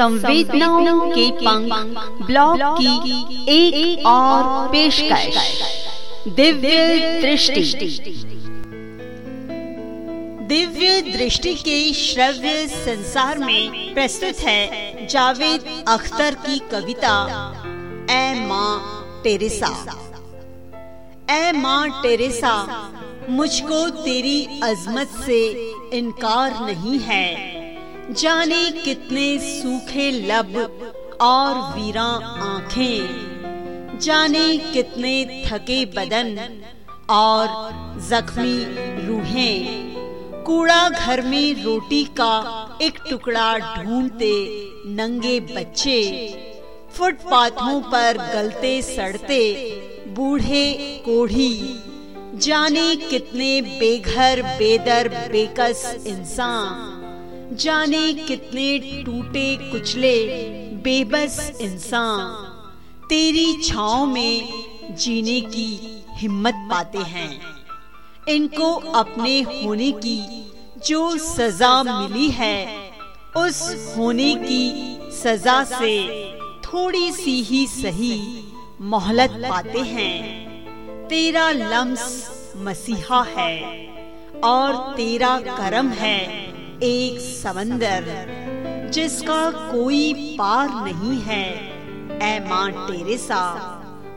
संवेदनाओं के पंख ब्लॉग की एक, एक और पेशकश। दिव्य दृष्टि। दिव्य दृष्टि के श्रव्य संसार में प्रस्तुत है जावेद अख्तर की कविता ए माँ टेरेसा। ए माँ टेरेसा मुझको तेरी अजमत से इनकार नहीं है। जाने कितने सूखे लब और वीरा आँखें। जाने कितने थके बदन और जख्मी रूहें। कूड़ा घर में रोटी का एक टुकड़ा ढूंढते नंगे बच्चे। फुटपाथों पर गलते सड़ते बूढ़े कोढ़ी। जाने कितने बेघर, बेदर, बेकस इंसान। जाने कितने टूटे कुचले, बेबस इंसान। तेरी छाओ में जीने की हिम्मत पाते हैं। इनको अपने होने की जो सजा मिली है, उस होने की सजा से थोड़ी सी ही सही मोहलत पाते हैं। तेरा लम्स मसीहा है और तेरा करम है। एक समंदर, जिसका कोई पार नहीं है। ए माँ टेरेसा,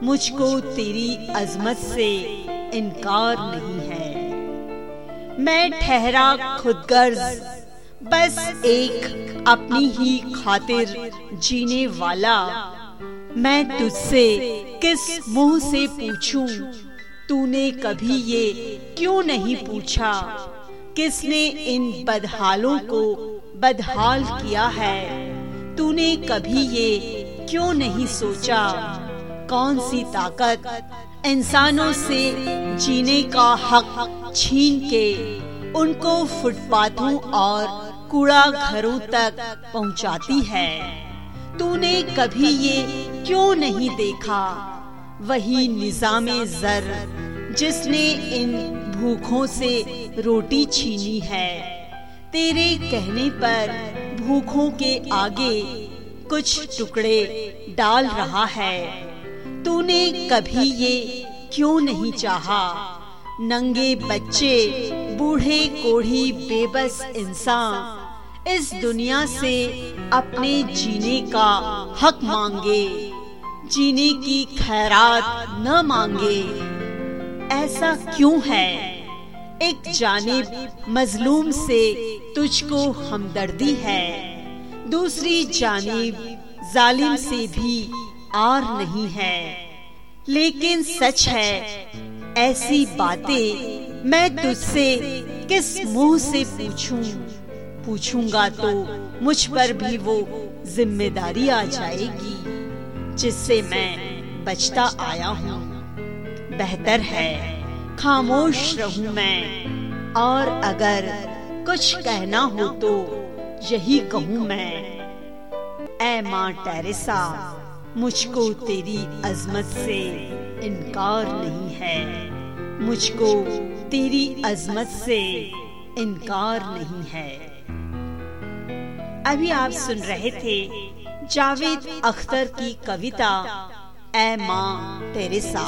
मुझको तेरी अजमत से इनकार नहीं है। मैं ठहरा खुदगर्ज, बस एक अपनी ही खातिर जीने वाला। मैं तुझसे किस मुँह से पूछूँ? तूने कभी ये क्यों नहीं पूछा? किसने इन बदहालों को बदहाल किया है? तूने कभी ये क्यों नहीं सोचा? कौन सी ताकत इंसानों से जीने का हक छीन के उनको फुटपाथों और कूड़ा घरों तक पहुंचाती है? तूने कभी ये क्यों नहीं देखा? वही निज़ाम जर जिसने इन भूखों से रोटी छीनी है। तेरे कहने पर भूखों के आगे कुछ टुकड़े डाल रहा है। तूने कभी ये क्यों नहीं चाहा? नंगे बच्चे, बूढ़े कोढ़ी, बेबस इंसान, इस दुनिया से अपने जीने का हक मांगे। जीने की खैरात न मांगे। ऐसा क्यों है? एक जानिब मजलूम से तुझको हमदर्दी है। दूसरी जानिब जालिम से भी आर नहीं है। लेकिन सच है, ऐसी बातें मैं तुझसे किस मुँह से पूछूँ? पूछूँगा तो मुझ पर भी वो ज़िम्मेदारी आ जाएगी, जिससे मैं बचता आया हूँ। बेहतर है। खामोश रहूँ मैं। और अगर कुछ कहना हो तो यही कहूँ मैं। ए माँ टेरेसा, मुझको तेरी अजमत से इनकार नहीं है। मुझको तेरी अजमत से इनकार नहीं है। अभी आप सुन रहे थे जावेद अख्तर की कविता ए माँ टेरेसा।